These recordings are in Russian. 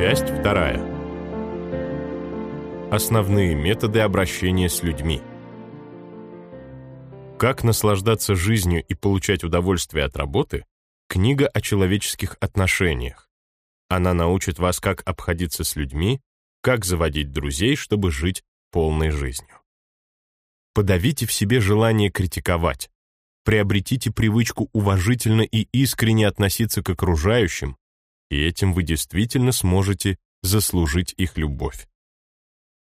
Часть вторая. Основные методы обращения с людьми. Как наслаждаться жизнью и получать удовольствие от работы? Книга о человеческих отношениях. Она научит вас, как обходиться с людьми, как заводить друзей, чтобы жить полной жизнью. Подавите в себе желание критиковать. Приобретите привычку уважительно и искренне относиться к окружающим, и этим вы действительно сможете заслужить их любовь.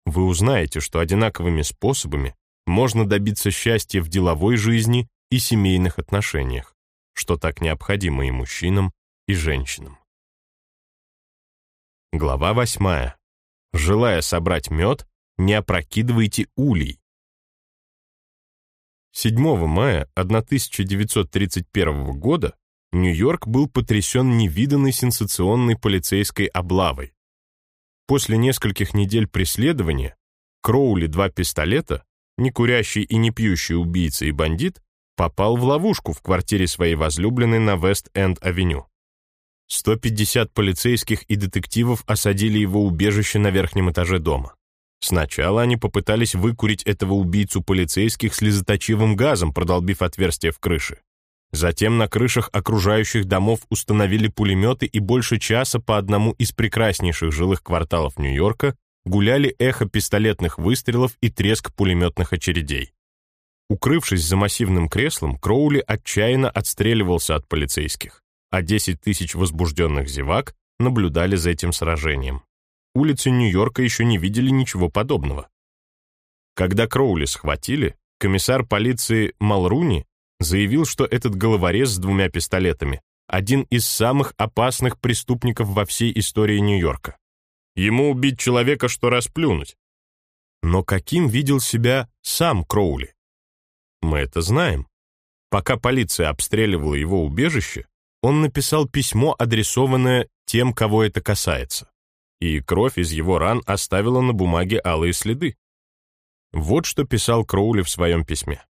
Вы узнаете, что одинаковыми способами можно добиться счастья в деловой жизни и семейных отношениях, что так необходимо и мужчинам, и женщинам. Глава восьмая. Желая собрать мед, не опрокидывайте улей. 7 мая 1931 года Нью-Йорк был потрясен невиданной сенсационной полицейской облавой. После нескольких недель преследования Кроули два пистолета, не курящий и не пьющий убийца и бандит, попал в ловушку в квартире своей возлюбленной на Вест-Энд-авеню. 150 полицейских и детективов осадили его убежище на верхнем этаже дома. Сначала они попытались выкурить этого убийцу полицейских слезоточивым газом, продолбив отверстие в крыше. Затем на крышах окружающих домов установили пулеметы и больше часа по одному из прекраснейших жилых кварталов Нью-Йорка гуляли эхо пистолетных выстрелов и треск пулеметных очередей. Укрывшись за массивным креслом, Кроули отчаянно отстреливался от полицейских, а 10 тысяч возбужденных зевак наблюдали за этим сражением. Улицы Нью-Йорка еще не видели ничего подобного. Когда Кроули схватили, комиссар полиции Малруни заявил, что этот головорез с двумя пистолетами один из самых опасных преступников во всей истории Нью-Йорка. Ему убить человека, что расплюнуть. Но каким видел себя сам Кроули? Мы это знаем. Пока полиция обстреливала его убежище, он написал письмо, адресованное тем, кого это касается. И кровь из его ран оставила на бумаге алые следы. Вот что писал Кроули в своем письме.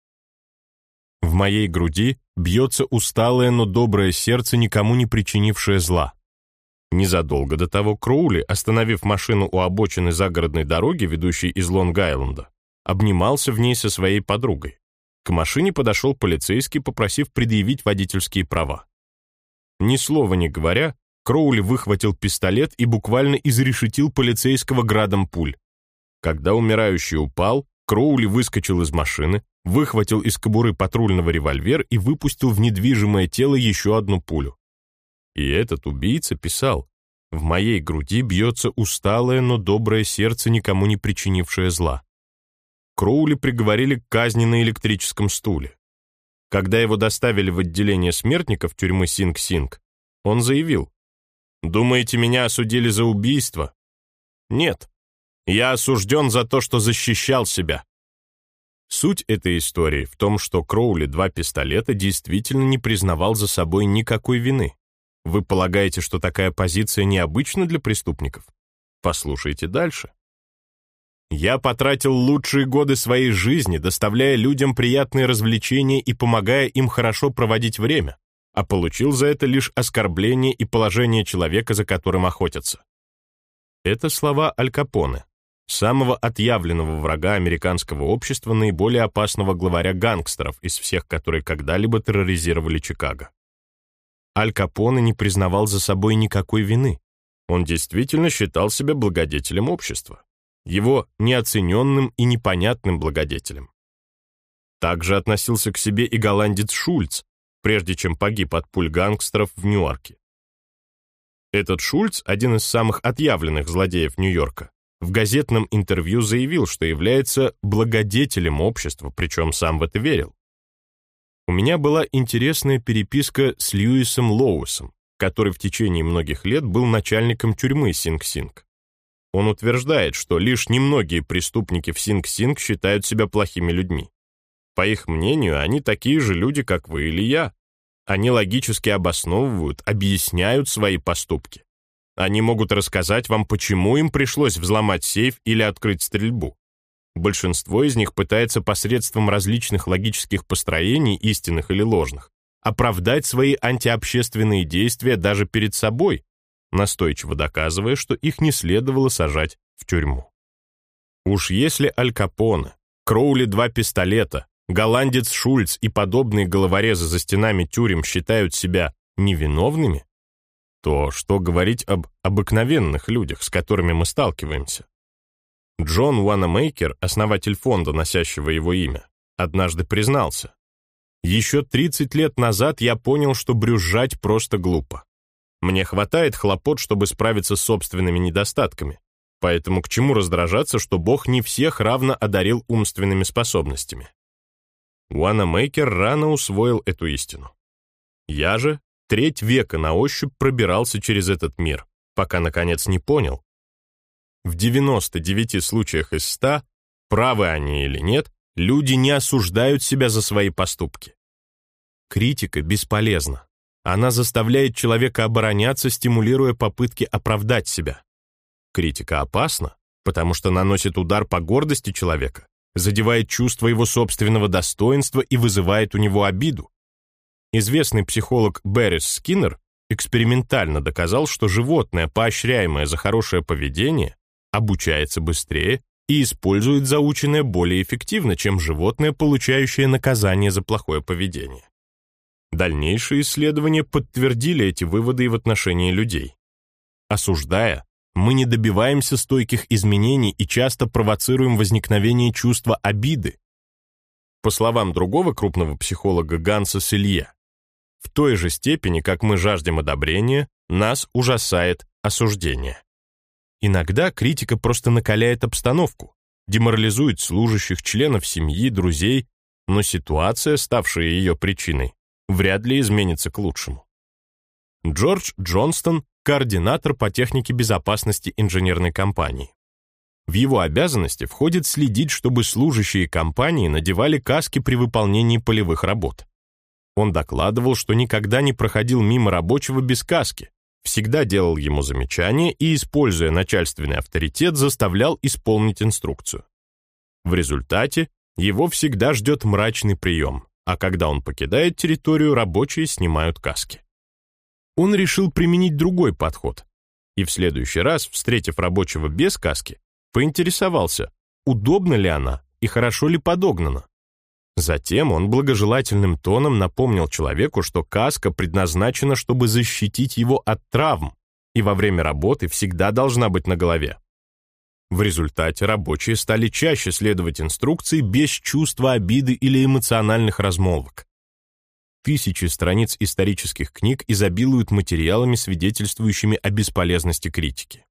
В моей груди бьется усталое, но доброе сердце, никому не причинившее зла. Незадолго до того Кроули, остановив машину у обочины загородной дороги, ведущей из Лонг-Айленда, обнимался в ней со своей подругой. К машине подошел полицейский, попросив предъявить водительские права. Ни слова не говоря, Кроули выхватил пистолет и буквально изрешетил полицейского градом пуль. Когда умирающий упал, Кроули выскочил из машины, выхватил из кобуры патрульного револьвер и выпустил в недвижимое тело еще одну пулю. И этот убийца писал, «В моей груди бьется усталое, но доброе сердце, никому не причинившее зла». Кроули приговорили к казни на электрическом стуле. Когда его доставили в отделение смертников тюрьмы Синг-Синг, он заявил, «Думаете, меня осудили за убийство?» «Нет, я осужден за то, что защищал себя». Суть этой истории в том, что Кроули два пистолета действительно не признавал за собой никакой вины. Вы полагаете, что такая позиция необычна для преступников? Послушайте дальше. Я потратил лучшие годы своей жизни, доставляя людям приятные развлечения и помогая им хорошо проводить время, а получил за это лишь оскорбление и положение человека, за которым охотятся. Это слова Аль Капоне, самого отъявленного врага американского общества, наиболее опасного главаря гангстеров из всех, которые когда-либо терроризировали Чикаго. Аль Капоне не признавал за собой никакой вины. Он действительно считал себя благодетелем общества, его неоцененным и непонятным благодетелем. Также относился к себе и голландец Шульц, прежде чем погиб от пуль гангстеров в Ньюарке. Этот Шульц, один из самых отъявленных злодеев Нью-Йорка, в газетном интервью заявил, что является благодетелем общества, причем сам в это верил. У меня была интересная переписка с Льюисом Лоусом, который в течение многих лет был начальником тюрьмы Синг-Синг. Он утверждает, что лишь немногие преступники в Синг-Синг считают себя плохими людьми. По их мнению, они такие же люди, как вы или я. Они логически обосновывают, объясняют свои поступки. Они могут рассказать вам, почему им пришлось взломать сейф или открыть стрельбу. Большинство из них пытается посредством различных логических построений, истинных или ложных, оправдать свои антиобщественные действия даже перед собой, настойчиво доказывая, что их не следовало сажать в тюрьму. Уж если Аль Капоне, Кроули два пистолета, голландец Шульц и подобные головорезы за стенами тюрем считают себя невиновными, то что говорить об обыкновенных людях, с которыми мы сталкиваемся? Джон Уанамейкер, основатель фонда, носящего его имя, однажды признался. Еще 30 лет назад я понял, что брюзжать просто глупо. Мне хватает хлопот, чтобы справиться с собственными недостатками. Поэтому к чему раздражаться, что Бог не всех равно одарил умственными способностями? Уанамейкер рано усвоил эту истину. Я же треть века на ощупь пробирался через этот мир, пока, наконец, не понял. В 99 случаях из 100, правы они или нет, люди не осуждают себя за свои поступки. Критика бесполезна. Она заставляет человека обороняться, стимулируя попытки оправдать себя. Критика опасна, потому что наносит удар по гордости человека, задевает чувство его собственного достоинства и вызывает у него обиду. Известный психолог Беррис Скиннер экспериментально доказал, что животное, поощряемое за хорошее поведение, обучается быстрее и использует заученное более эффективно, чем животное, получающее наказание за плохое поведение. Дальнейшие исследования подтвердили эти выводы и в отношении людей. Осуждая, мы не добиваемся стойких изменений и часто провоцируем возникновение чувства обиды. По словам другого крупного психолога Ганса Селье, в той же степени, как мы жаждем одобрения, нас ужасает осуждение. Иногда критика просто накаляет обстановку, деморализует служащих, членов семьи, друзей, но ситуация, ставшая ее причиной, вряд ли изменится к лучшему. Джордж Джонстон – координатор по технике безопасности инженерной компании. В его обязанности входит следить, чтобы служащие компании надевали каски при выполнении полевых работ. Он докладывал, что никогда не проходил мимо рабочего без каски, всегда делал ему замечания и, используя начальственный авторитет, заставлял исполнить инструкцию. В результате его всегда ждет мрачный прием, а когда он покидает территорию, рабочие снимают каски. Он решил применить другой подход, и в следующий раз, встретив рабочего без каски, поинтересовался, удобна ли она и хорошо ли подогнана. Затем он благожелательным тоном напомнил человеку, что каска предназначена, чтобы защитить его от травм, и во время работы всегда должна быть на голове. В результате рабочие стали чаще следовать инструкции без чувства обиды или эмоциональных размолвок. Тысячи страниц исторических книг изобилуют материалами, свидетельствующими о бесполезности критики.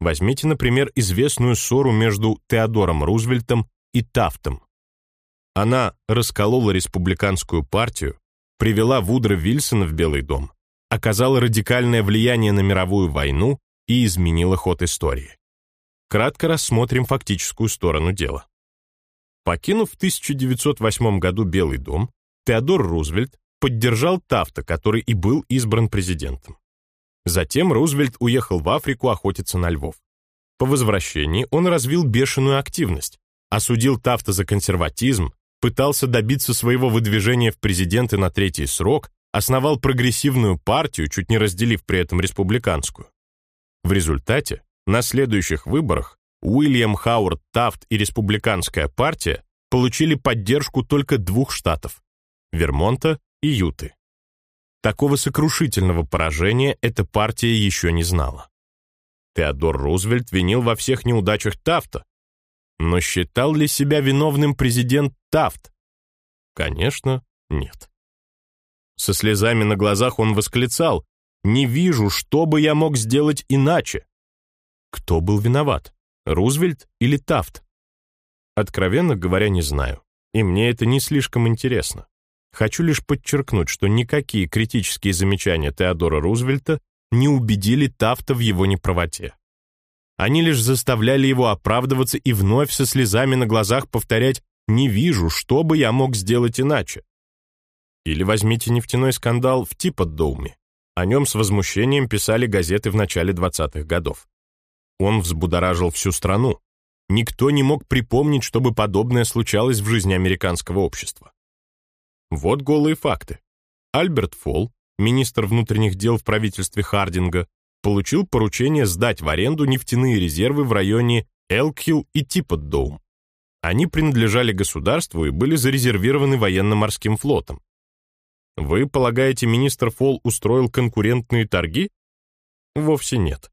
Возьмите, например, известную ссору между Теодором Рузвельтом и Тафтом, она расколола республиканскую партию, привела Вудро Вильсона в Белый дом, оказала радикальное влияние на мировую войну и изменила ход истории. Кратко рассмотрим фактическую сторону дела. Покинув в 1908 году Белый дом, Теодор Рузвельт поддержал Тафта, который и был избран президентом. Затем Рузвельт уехал в Африку охотиться на львов. По возвращении он развил бешеную активность, осудил Тафта за консерватизм, пытался добиться своего выдвижения в президенты на третий срок, основал прогрессивную партию, чуть не разделив при этом республиканскую. В результате, на следующих выборах Уильям Хауард Тафт и республиканская партия получили поддержку только двух штатов – Вермонта и Юты. Такого сокрушительного поражения эта партия еще не знала. Теодор Рузвельт винил во всех неудачах Тафта, но считал ли себя виновным президент Тафт? Конечно, нет. Со слезами на глазах он восклицал «Не вижу, что бы я мог сделать иначе». Кто был виноват, Рузвельт или Тафт? Откровенно говоря, не знаю, и мне это не слишком интересно. Хочу лишь подчеркнуть, что никакие критические замечания Теодора Рузвельта не убедили Тафта в его неправоте. Они лишь заставляли его оправдываться и вновь со слезами на глазах повторять «не вижу, что бы я мог сделать иначе». Или возьмите нефтяной скандал в Типотдоуме. О нем с возмущением писали газеты в начале 20-х годов. Он взбудоражил всю страну. Никто не мог припомнить, чтобы подобное случалось в жизни американского общества. Вот голые факты. Альберт Фолл, министр внутренних дел в правительстве Хардинга, получил поручение сдать в аренду нефтяные резервы в районе Элкхилл и Типотдоум. Они принадлежали государству и были зарезервированы военно-морским флотом. Вы полагаете, министр Фолл устроил конкурентные торги? Вовсе нет.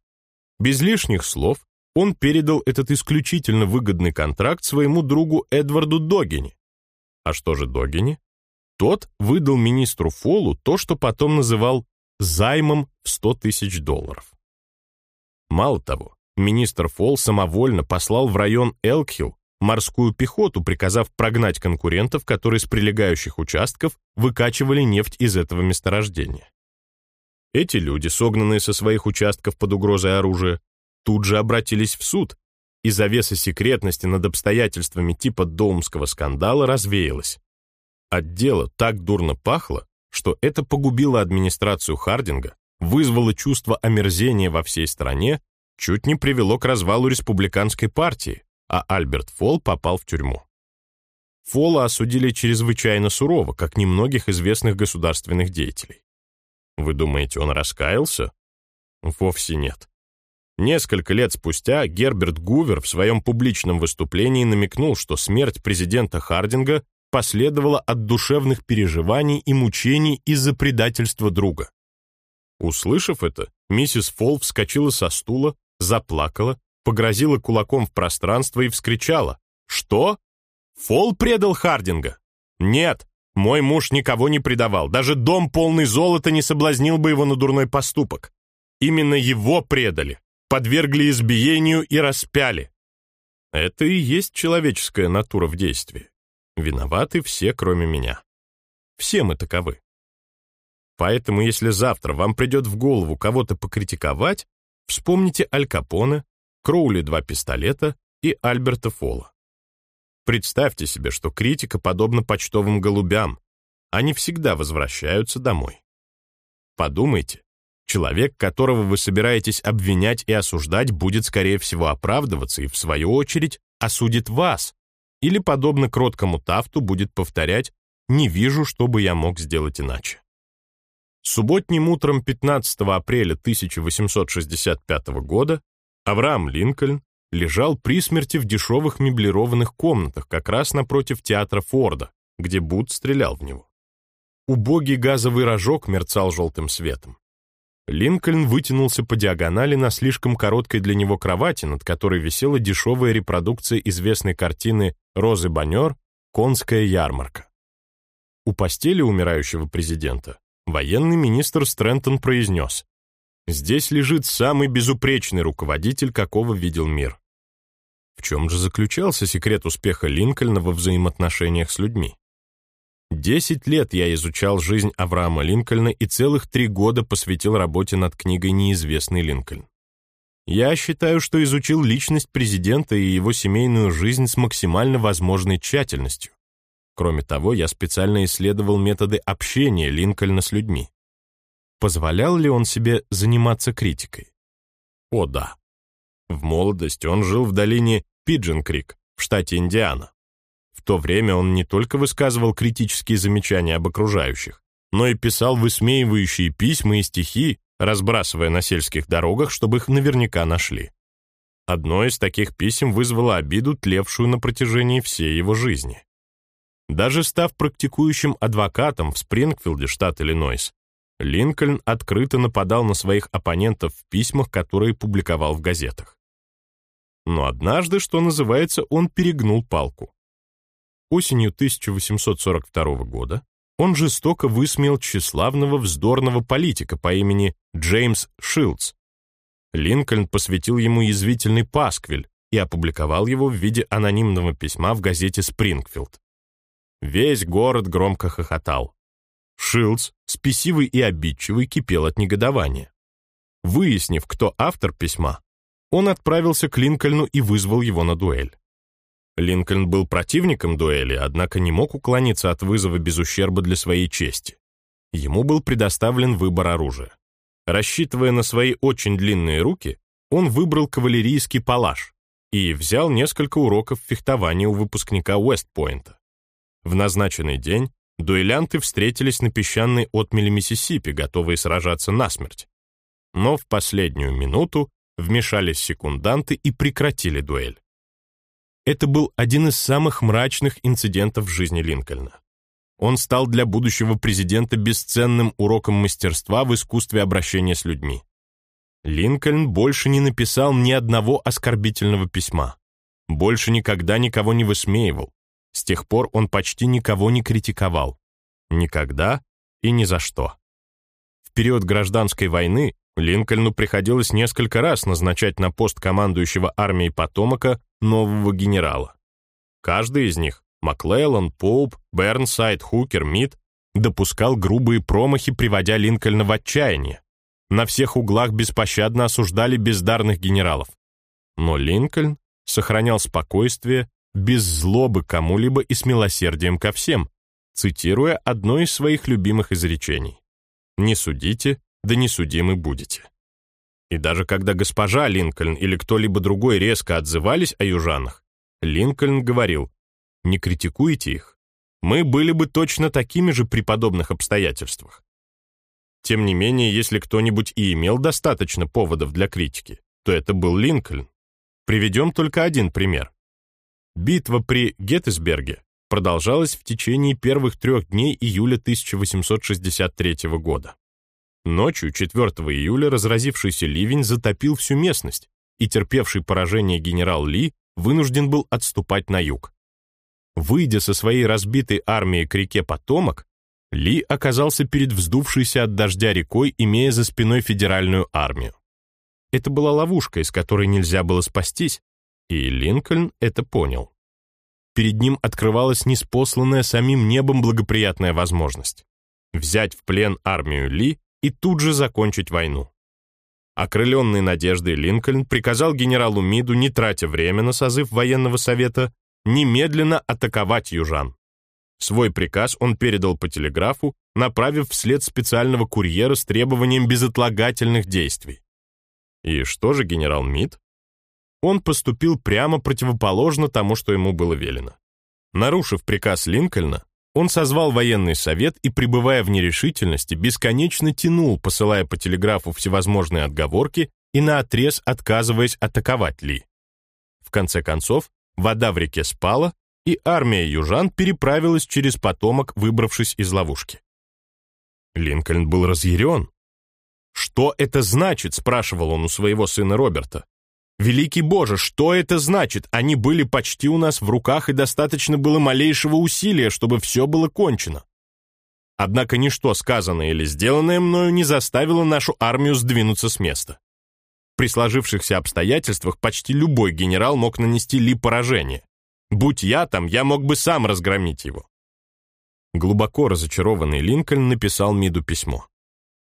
Без лишних слов он передал этот исключительно выгодный контракт своему другу Эдварду Догини. А что же Догини? Тот выдал министру Фоллу то, что потом называл займом в 100 тысяч долларов. Мало того, министр Фолл самовольно послал в район Элкхилл морскую пехоту, приказав прогнать конкурентов, которые с прилегающих участков выкачивали нефть из этого месторождения. Эти люди, согнанные со своих участков под угрозой оружия, тут же обратились в суд, и завеса секретности над обстоятельствами типа Доумского скандала развеялась. От дела так дурно пахло, что это погубило администрацию Хардинга, вызвало чувство омерзения во всей стране, чуть не привело к развалу республиканской партии, а Альберт Фолл попал в тюрьму. Фола осудили чрезвычайно сурово, как немногих известных государственных деятелей. Вы думаете, он раскаялся? Вовсе нет. Несколько лет спустя Герберт Гувер в своем публичном выступлении намекнул, что смерть президента Хардинга последовала от душевных переживаний и мучений из-за предательства друга. Услышав это, миссис Фолл вскочила со стула, заплакала погрозила кулаком в пространство и вскричала. «Что? Фол предал Хардинга?» «Нет, мой муж никого не предавал. Даже дом, полный золота, не соблазнил бы его на дурной поступок. Именно его предали, подвергли избиению и распяли. Это и есть человеческая натура в действии. Виноваты все, кроме меня. Все мы таковы. Поэтому, если завтра вам придет в голову кого-то покритиковать, вспомните Аль Капоне, Кроули два пистолета и Альберта Фола. Представьте себе, что критика подобна почтовым голубям. Они всегда возвращаются домой. Подумайте, человек, которого вы собираетесь обвинять и осуждать, будет, скорее всего, оправдываться и, в свою очередь, осудит вас, или, подобно кроткому Тафту, будет повторять «не вижу, что бы я мог сделать иначе». Субботним утром 15 апреля 1865 года Авраам Линкольн лежал при смерти в дешевых меблированных комнатах как раз напротив театра Форда, где Бут стрелял в него. Убогий газовый рожок мерцал желтым светом. Линкольн вытянулся по диагонали на слишком короткой для него кровати, над которой висела дешевая репродукция известной картины Розы Баннер «Конская ярмарка». У постели умирающего президента военный министр Стрэнтон произнес Здесь лежит самый безупречный руководитель, какого видел мир. В чем же заключался секрет успеха Линкольна во взаимоотношениях с людьми? Десять лет я изучал жизнь Авраама Линкольна и целых три года посвятил работе над книгой «Неизвестный Линкольн». Я считаю, что изучил личность президента и его семейную жизнь с максимально возможной тщательностью. Кроме того, я специально исследовал методы общения Линкольна с людьми. Позволял ли он себе заниматься критикой? О да. В молодости он жил в долине Пиджин-Крик в штате Индиана. То время он не только высказывал критические замечания об окружающих, но и писал высмеивающие письма и стихи, разбрасывая на сельских дорогах, чтобы их наверняка нашли. Одно из таких писем вызвало обиду, тлевшую на протяжении всей его жизни. Даже став практикующим адвокатом в Спрингфилде, штат Иллинойс, Линкольн открыто нападал на своих оппонентов в письмах, которые публиковал в газетах. Но однажды, что называется, он перегнул палку. Осенью 1842 года он жестоко высмеял тщеславного вздорного политика по имени Джеймс Шилдс. Линкольн посвятил ему язвительный пасквиль и опубликовал его в виде анонимного письма в газете «Спрингфилд». Весь город громко хохотал. Шилдс, спесивый и обидчивый, кипел от негодования. Выяснив, кто автор письма, он отправился к Линкольну и вызвал его на дуэль. Линкольн был противником дуэли, однако не мог уклониться от вызова без ущерба для своей чести. Ему был предоставлен выбор оружия. Рассчитывая на свои очень длинные руки, он выбрал кавалерийский палаш и взял несколько уроков фехтования у выпускника Уэстпойнта. В назначенный день дуэлянты встретились на песчаной отмеле Миссисипи, готовые сражаться насмерть. Но в последнюю минуту вмешались секунданты и прекратили дуэль. Это был один из самых мрачных инцидентов в жизни Линкольна. Он стал для будущего президента бесценным уроком мастерства в искусстве обращения с людьми. Линкольн больше не написал ни одного оскорбительного письма. Больше никогда никого не высмеивал. С тех пор он почти никого не критиковал. Никогда и ни за что. В период гражданской войны Линкольну приходилось несколько раз назначать на пост командующего армией Потомака нового генерала. Каждый из них Маклеллан, Поуп, Бернсайд, Хукер, Мид допускал грубые промахи, приводя Линкольна в отчаяние. На всех углах беспощадно осуждали бездарных генералов. Но Линкольн сохранял спокойствие, без злобы кому-либо и с милосердием ко всем, цитируя одно из своих любимых изречений. «Не судите, да не судимы будете». И даже когда госпожа Линкольн или кто-либо другой резко отзывались о южанах, Линкольн говорил, «Не критикуйте их. Мы были бы точно такими же при подобных обстоятельствах». Тем не менее, если кто-нибудь и имел достаточно поводов для критики, то это был Линкольн. Приведем только один пример. Битва при Геттисберге продолжалась в течение первых трех дней июля 1863 года. Ночью 4 июля разразившийся ливень затопил всю местность, и терпевший поражение генерал Ли вынужден был отступать на юг. Выйдя со своей разбитой армией к реке Потомок, Ли оказался перед вздувшейся от дождя рекой, имея за спиной федеральную армию. Это была ловушка, из которой нельзя было спастись, и Линкольн это понял. Перед ним открывалась неспосланная самим небом благоприятная возможность взять в плен армию Ли и тут же закончить войну. Окрыленный надеждой Линкольн приказал генералу Миду, не тратя время на созыв военного совета, немедленно атаковать южан. Свой приказ он передал по телеграфу, направив вслед специального курьера с требованием безотлагательных действий. И что же генерал Мид? Он поступил прямо противоположно тому, что ему было велено. Нарушив приказ Линкольна, он созвал военный совет и, пребывая в нерешительности, бесконечно тянул, посылая по телеграфу всевозможные отговорки и наотрез отказываясь атаковать Ли. В конце концов, вода в реке спала, и армия южан переправилась через потомок, выбравшись из ловушки. Линкольн был разъярен. «Что это значит?» — спрашивал он у своего сына Роберта. Великий Боже, что это значит? Они были почти у нас в руках, и достаточно было малейшего усилия, чтобы все было кончено. Однако ничто сказанное или сделанное мною не заставило нашу армию сдвинуться с места. При сложившихся обстоятельствах почти любой генерал мог нанести Ли поражение. Будь я там, я мог бы сам разгромить его. Глубоко разочарованный Линкольн написал Миду письмо.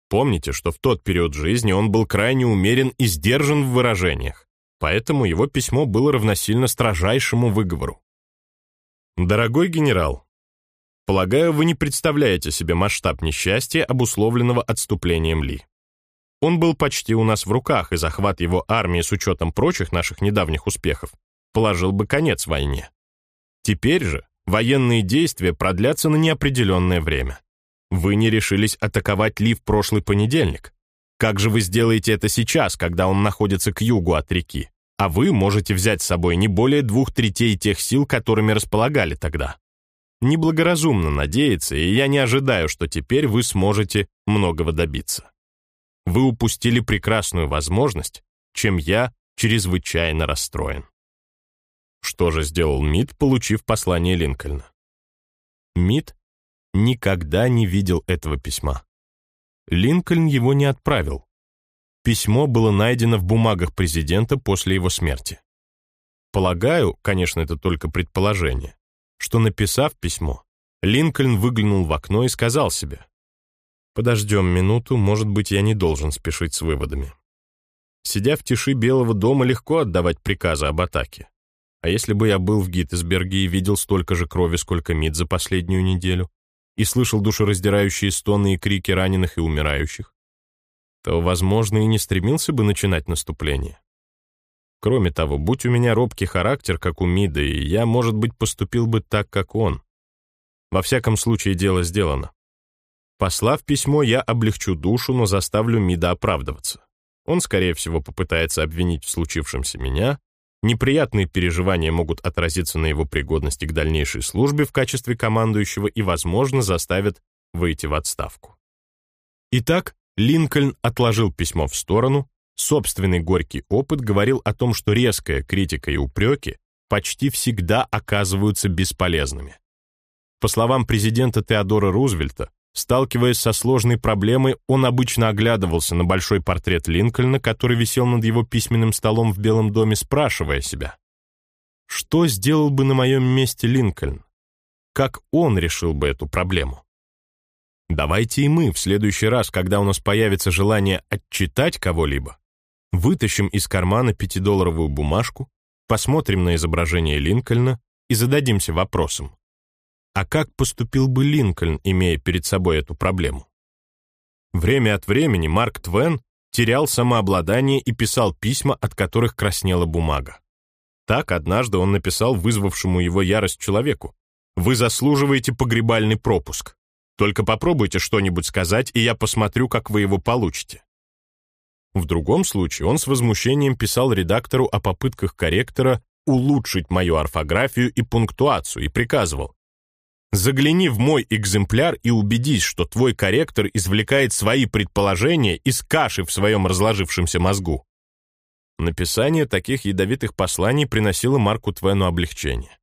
Помните, что в тот период жизни он был крайне умерен и сдержан в выражениях поэтому его письмо было равносильно строжайшему выговору. «Дорогой генерал, полагаю, вы не представляете себе масштаб несчастья, обусловленного отступлением Ли. Он был почти у нас в руках, и захват его армии с учетом прочих наших недавних успехов положил бы конец войне. Теперь же военные действия продлятся на неопределенное время. Вы не решились атаковать Ли в прошлый понедельник. Как же вы сделаете это сейчас, когда он находится к югу от реки? А вы можете взять с собой не более двух третей тех сил, которыми располагали тогда. Неблагоразумно надеяться, и я не ожидаю, что теперь вы сможете многого добиться. Вы упустили прекрасную возможность, чем я чрезвычайно расстроен. Что же сделал Мид, получив послание Линкольна? Мид никогда не видел этого письма. Линкольн его не отправил. Письмо было найдено в бумагах президента после его смерти. Полагаю, конечно, это только предположение, что, написав письмо, Линкольн выглянул в окно и сказал себе, «Подождем минуту, может быть, я не должен спешить с выводами». Сидя в тиши Белого дома, легко отдавать приказы об атаке. А если бы я был в Гиттесберге и видел столько же крови, сколько Мид за последнюю неделю, и слышал душераздирающие стоны и крики раненых и умирающих, то, возможно, и не стремился бы начинать наступление. Кроме того, будь у меня робкий характер, как у Мида, и я, может быть, поступил бы так, как он. Во всяком случае, дело сделано. Послав письмо, я облегчу душу, но заставлю Мида оправдываться. Он, скорее всего, попытается обвинить в случившемся меня, неприятные переживания могут отразиться на его пригодности к дальнейшей службе в качестве командующего и, возможно, заставят выйти в отставку. Итак, Линкольн отложил письмо в сторону, собственный горький опыт говорил о том, что резкая критика и упреки почти всегда оказываются бесполезными. По словам президента Теодора Рузвельта, сталкиваясь со сложной проблемой, он обычно оглядывался на большой портрет Линкольна, который висел над его письменным столом в Белом доме, спрашивая себя, что сделал бы на моем месте Линкольн? Как он решил бы эту проблему? Давайте и мы в следующий раз, когда у нас появится желание отчитать кого-либо, вытащим из кармана пятидолларовую бумажку, посмотрим на изображение Линкольна и зададимся вопросом. А как поступил бы Линкольн, имея перед собой эту проблему? Время от времени Марк Твен терял самообладание и писал письма, от которых краснела бумага. Так однажды он написал вызвавшему его ярость человеку. «Вы заслуживаете погребальный пропуск. Только попробуйте что-нибудь сказать, и я посмотрю, как вы его получите». В другом случае он с возмущением писал редактору о попытках корректора улучшить мою орфографию и пунктуацию и приказывал «Загляни в мой экземпляр и убедись, что твой корректор извлекает свои предположения из каши в своем разложившемся мозгу». Написание таких ядовитых посланий приносило Марку Твену облегчение.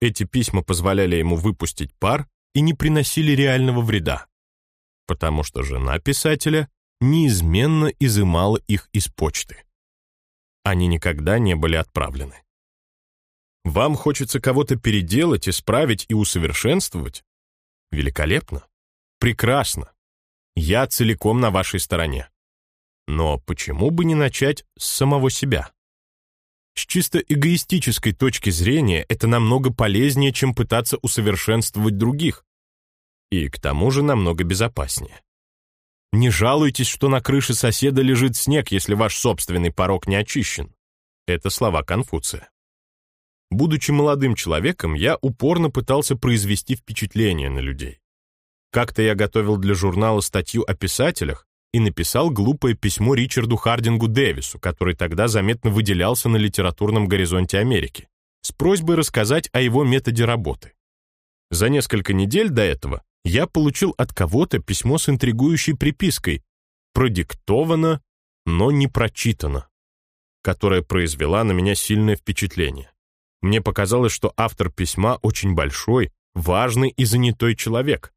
Эти письма позволяли ему выпустить пар и не приносили реального вреда, потому что жена писателя неизменно изымала их из почты. Они никогда не были отправлены. Вам хочется кого-то переделать, исправить и усовершенствовать? Великолепно. Прекрасно. Я целиком на вашей стороне. Но почему бы не начать с самого себя? С чисто эгоистической точки зрения это намного полезнее, чем пытаться усовершенствовать других. И к тому же намного безопаснее. Не жалуйтесь, что на крыше соседа лежит снег, если ваш собственный порог не очищен. Это слова Конфуция. Будучи молодым человеком, я упорно пытался произвести впечатление на людей. Как-то я готовил для журнала статью о писателях, и написал глупое письмо Ричарду Хардингу Дэвису, который тогда заметно выделялся на литературном горизонте Америки, с просьбой рассказать о его методе работы. За несколько недель до этого я получил от кого-то письмо с интригующей припиской «Продиктовано, но не прочитано», которая произвела на меня сильное впечатление. Мне показалось, что автор письма очень большой, важный и занятой человек,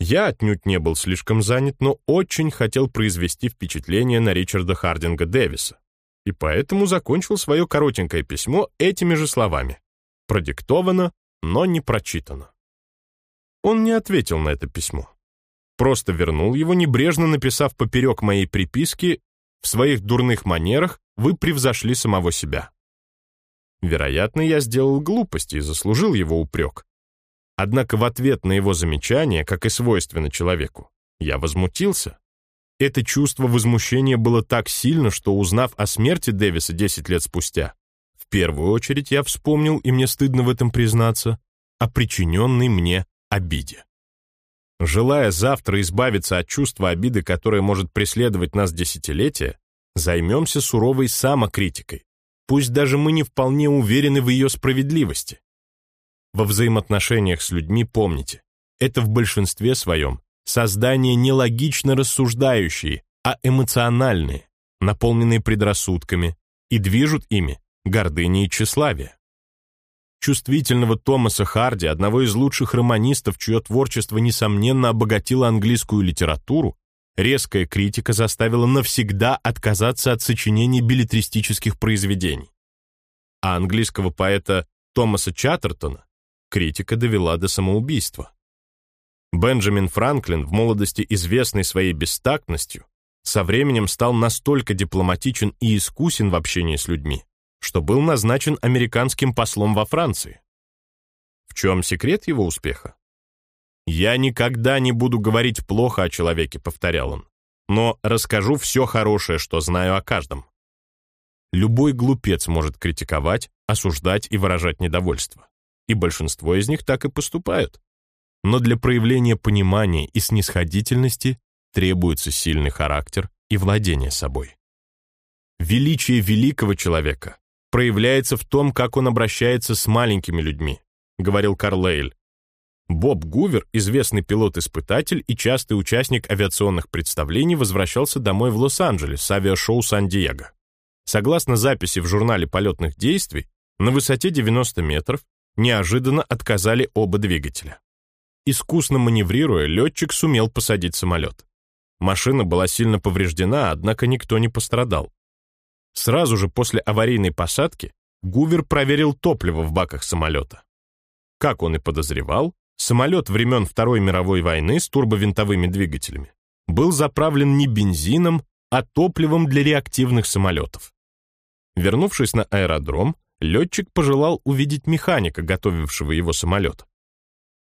я отнюдь не был слишком занят, но очень хотел произвести впечатление на Ричарда Хардинга Дэвиса. И поэтому закончил свое коротенькое письмо этими же словами. Продиктовано, но не прочитано. Он не ответил на это письмо. Просто вернул его, небрежно написав поперек моей приписки «В своих дурных манерах вы превзошли самого себя». Вероятно, я сделал глупости и заслужил его упрек. Однако в ответ на его замечание, как и свойственно человеку, я возмутился. Это чувство возмущения было так сильно, что, узнав о смерти Дэвиса 10 лет спустя, в первую очередь я вспомнил, и мне стыдно в этом признаться, о причиненной мне обиде. Желая завтра избавиться от чувства обиды, которое может преследовать нас десятилетия, займемся суровой самокритикой. Пусть даже мы не вполне уверены в ее справедливости. Во взаимоотношениях с людьми помните, это в большинстве своем создания не логично рассуждающие, а эмоциональные, наполненные предрассудками, и движут ими гордыня и тщеславие. Чувствительного Томаса Харди, одного из лучших романистов, чье творчество, несомненно, обогатило английскую литературу, резкая критика заставила навсегда отказаться от сочинений билетристических произведений. А английского поэта Томаса Чаттертона критика довела до самоубийства. Бенджамин Франклин, в молодости известный своей бестактностью, со временем стал настолько дипломатичен и искусен в общении с людьми, что был назначен американским послом во Франции. В чем секрет его успеха? «Я никогда не буду говорить плохо о человеке», — повторял он, «но расскажу все хорошее, что знаю о каждом». Любой глупец может критиковать, осуждать и выражать недовольство и большинство из них так и поступают. Но для проявления понимания и снисходительности требуется сильный характер и владение собой. Величие великого человека проявляется в том, как он обращается с маленькими людьми, говорил Карлейль. Боб Гувер, известный пилот-испытатель и частый участник авиационных представлений, возвращался домой в Лос-Анджелес с авиашоу «Сан-Диего». Согласно записи в журнале полетных действий, на высоте 90 метров неожиданно отказали оба двигателя. Искусно маневрируя, летчик сумел посадить самолет. Машина была сильно повреждена, однако никто не пострадал. Сразу же после аварийной посадки Гувер проверил топливо в баках самолета. Как он и подозревал, самолет времен Второй мировой войны с турбовинтовыми двигателями был заправлен не бензином, а топливом для реактивных самолетов. Вернувшись на аэродром, летчик пожелал увидеть механика, готовившего его самолет.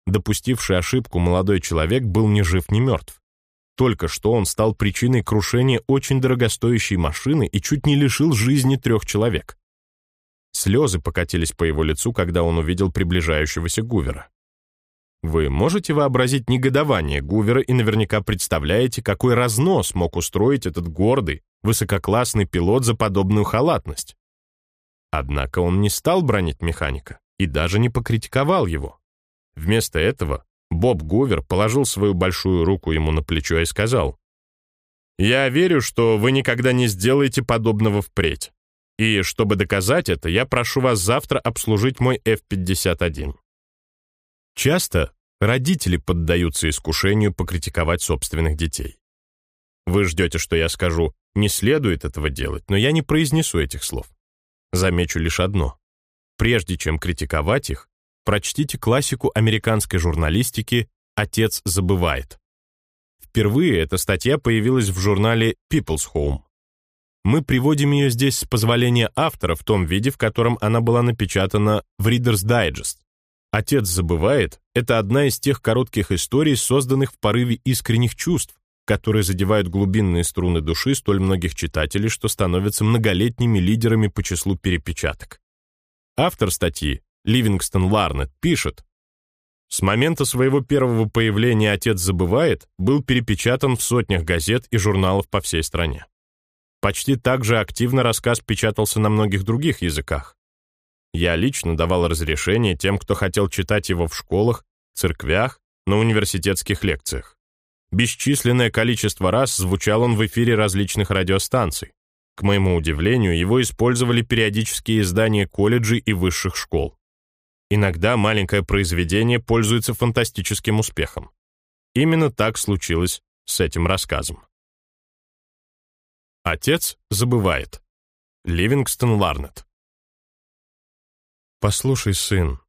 Допустивший ошибку молодой человек был ни жив, ни мертв. Только что он стал причиной крушения очень дорогостоящей машины и чуть не лишил жизни трех человек. Слезы покатились по его лицу, когда он увидел приближающегося Гувера. Вы можете вообразить негодование Гувера и наверняка представляете, какой разнос мог устроить этот гордый, высококлассный пилот за подобную халатность. Однако он не стал бронить механика и даже не покритиковал его. Вместо этого Боб Гувер положил свою большую руку ему на плечо и сказал, «Я верю, что вы никогда не сделаете подобного впредь. И чтобы доказать это, я прошу вас завтра обслужить мой F-51». Часто родители поддаются искушению покритиковать собственных детей. Вы ждете, что я скажу, не следует этого делать, но я не произнесу этих слов. Замечу лишь одно. Прежде чем критиковать их, прочтите классику американской журналистики «Отец забывает». Впервые эта статья появилась в журнале People's Home. Мы приводим ее здесь с позволения автора в том виде, в котором она была напечатана в Reader's Digest. «Отец забывает» — это одна из тех коротких историй, созданных в порыве искренних чувств, которые задевают глубинные струны души столь многих читателей, что становятся многолетними лидерами по числу перепечаток. Автор статьи Ливингстон Ларнет, пишет, с момента своего первого появления «Отец забывает» был перепечатан в сотнях газет и журналов по всей стране. Почти так же активно рассказ печатался на многих других языках. Я лично давал разрешение тем, кто хотел читать его в школах, церквях, на университетских лекциях. Бесчисленное количество раз звучал он в эфире различных радиостанций. К моему удивлению, его использовали периодические издания колледжей и высших школ. Иногда маленькое произведение пользуется фантастическим успехом. Именно так случилось с этим рассказом. Отец забывает. Ливингстон Ларнет. «Послушай, сын,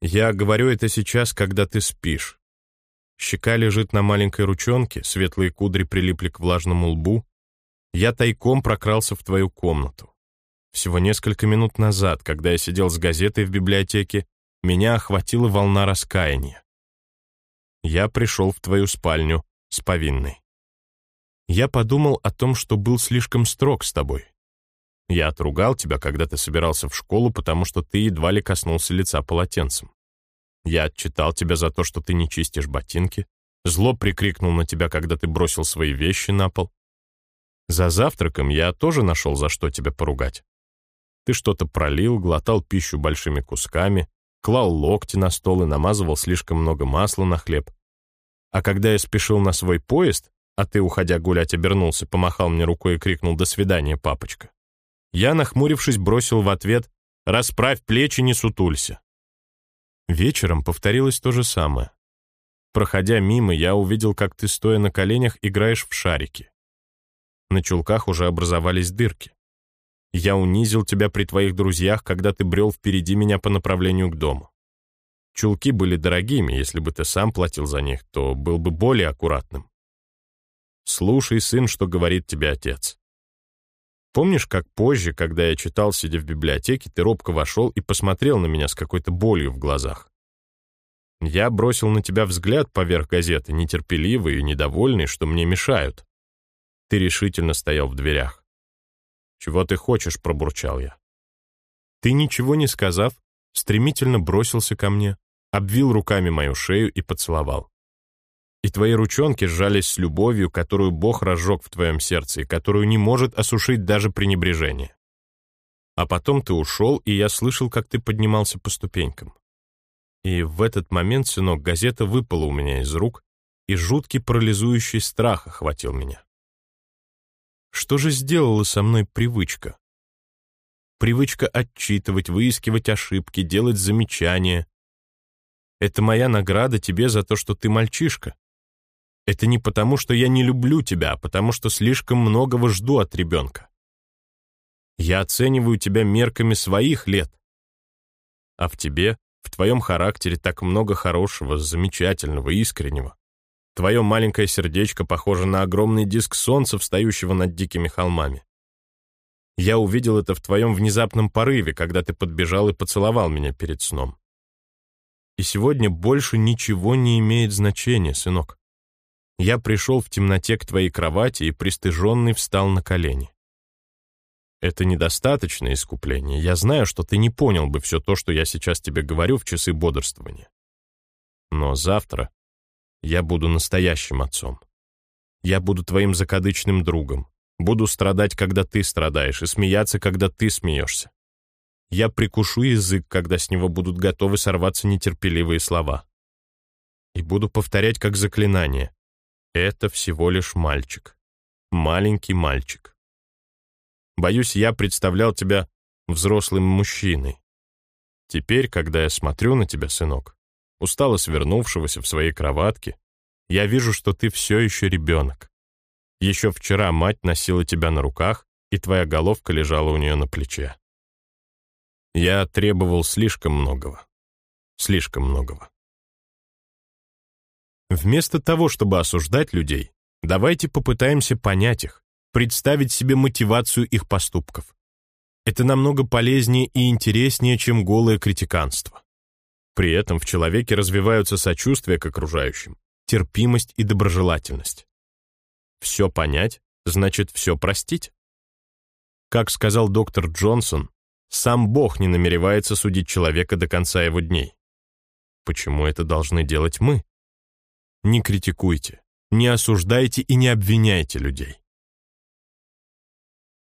я говорю это сейчас, когда ты спишь. Щека лежит на маленькой ручонке, светлые кудри прилипли к влажному лбу. Я тайком прокрался в твою комнату. Всего несколько минут назад, когда я сидел с газетой в библиотеке, меня охватила волна раскаяния. Я пришел в твою спальню с повинной. Я подумал о том, что был слишком строг с тобой. Я отругал тебя, когда ты собирался в школу, потому что ты едва ли коснулся лица полотенцем. Я отчитал тебя за то, что ты не чистишь ботинки, зло прикрикнул на тебя, когда ты бросил свои вещи на пол. За завтраком я тоже нашел, за что тебя поругать. Ты что-то пролил, глотал пищу большими кусками, клал локти на стол и намазывал слишком много масла на хлеб. А когда я спешил на свой поезд, а ты, уходя гулять, обернулся, помахал мне рукой и крикнул «До свидания, папочка», я, нахмурившись, бросил в ответ «Расправь плечи, не сутулься». Вечером повторилось то же самое. Проходя мимо, я увидел, как ты, стоя на коленях, играешь в шарики. На чулках уже образовались дырки. Я унизил тебя при твоих друзьях, когда ты брел впереди меня по направлению к дому. Чулки были дорогими, если бы ты сам платил за них, то был бы более аккуратным. Слушай, сын, что говорит тебе отец. Помнишь, как позже, когда я читал, сидя в библиотеке, ты робко вошел и посмотрел на меня с какой-то болью в глазах? Я бросил на тебя взгляд поверх газеты, нетерпеливый и недовольный, что мне мешают. Ты решительно стоял в дверях. «Чего ты хочешь?» — пробурчал я. Ты, ничего не сказав, стремительно бросился ко мне, обвил руками мою шею и поцеловал. И твои ручонки сжались с любовью, которую Бог разжег в твоем сердце и которую не может осушить даже пренебрежение. А потом ты ушел, и я слышал, как ты поднимался по ступенькам. И в этот момент, сынок, газета выпала у меня из рук, и жуткий парализующий страх охватил меня. Что же сделала со мной привычка? Привычка отчитывать, выискивать ошибки, делать замечания. Это моя награда тебе за то, что ты мальчишка. Это не потому, что я не люблю тебя, а потому что слишком многого жду от ребенка. Я оцениваю тебя мерками своих лет. А в тебе, в твоем характере так много хорошего, замечательного, искреннего. Твое маленькое сердечко похоже на огромный диск солнца, встающего над дикими холмами. Я увидел это в твоем внезапном порыве, когда ты подбежал и поцеловал меня перед сном. И сегодня больше ничего не имеет значения, сынок. Я пришел в темноте к твоей кровати и пристыженный встал на колени. Это недостаточное искупление. Я знаю, что ты не понял бы все то, что я сейчас тебе говорю в часы бодрствования. Но завтра я буду настоящим отцом. Я буду твоим закадычным другом. Буду страдать, когда ты страдаешь, и смеяться, когда ты смеешься. Я прикушу язык, когда с него будут готовы сорваться нетерпеливые слова. И буду повторять как заклинание. Это всего лишь мальчик. Маленький мальчик. Боюсь, я представлял тебя взрослым мужчиной. Теперь, когда я смотрю на тебя, сынок, устало свернувшегося в своей кроватке, я вижу, что ты все еще ребенок. Еще вчера мать носила тебя на руках, и твоя головка лежала у нее на плече. Я требовал слишком многого. Слишком многого. Вместо того, чтобы осуждать людей, давайте попытаемся понять их, представить себе мотивацию их поступков. Это намного полезнее и интереснее, чем голое критиканство. При этом в человеке развиваются сочувствие к окружающим, терпимость и доброжелательность. Все понять значит все простить. Как сказал доктор Джонсон, сам Бог не намеревается судить человека до конца его дней. Почему это должны делать мы? Не критикуйте, не осуждайте и не обвиняйте людей.